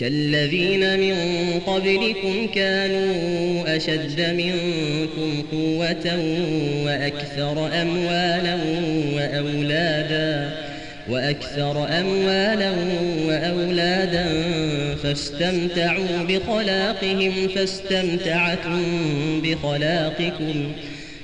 كالذين من قبلكم كانوا أشد منكم قوة وأكثر أموالا وأولادا وأكثر أموالا وأولادا فاستمتعوا بخلاقهم فاستمتعتم بخلاقكم.